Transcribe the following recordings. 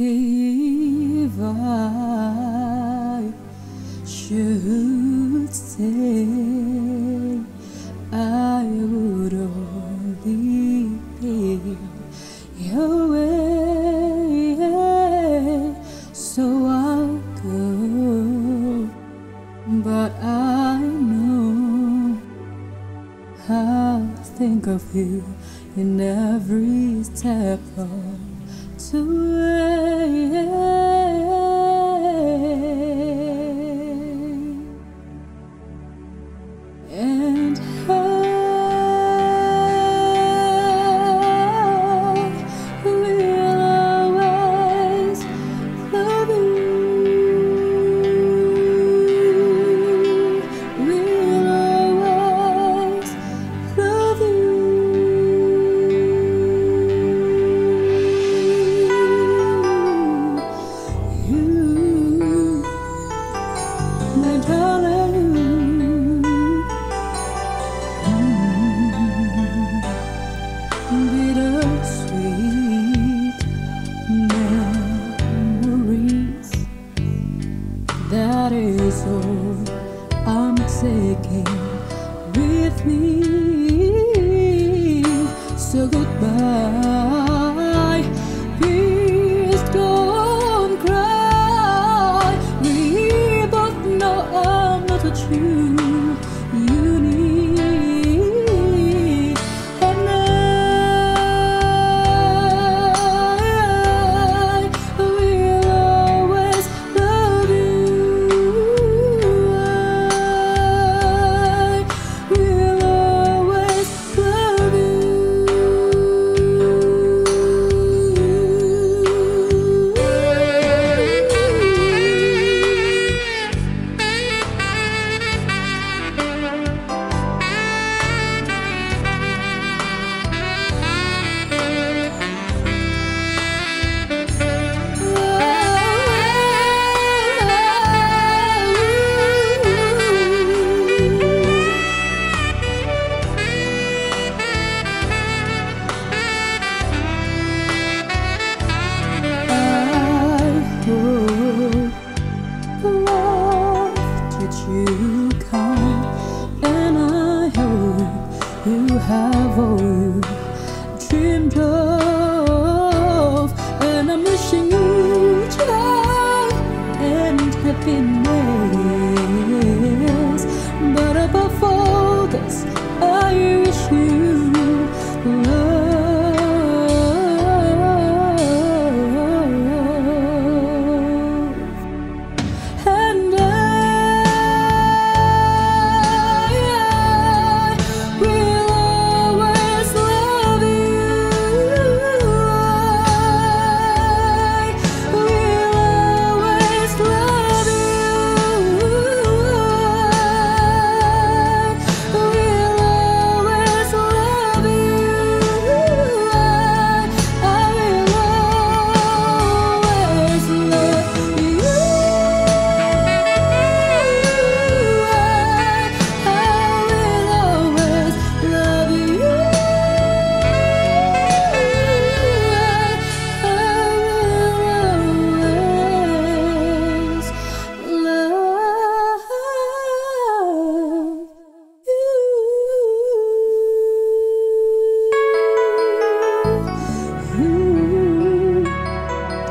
I should say I would only be your way, so I'll go. But I know I'll think of you in every step of the That is all I'm taking with me. So goodbye, please don't cry. We both know I'm not a true did you come and I hope you have all you dreamed of. And I'm wishing you joy and happiness. But above all this I wish you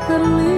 darling.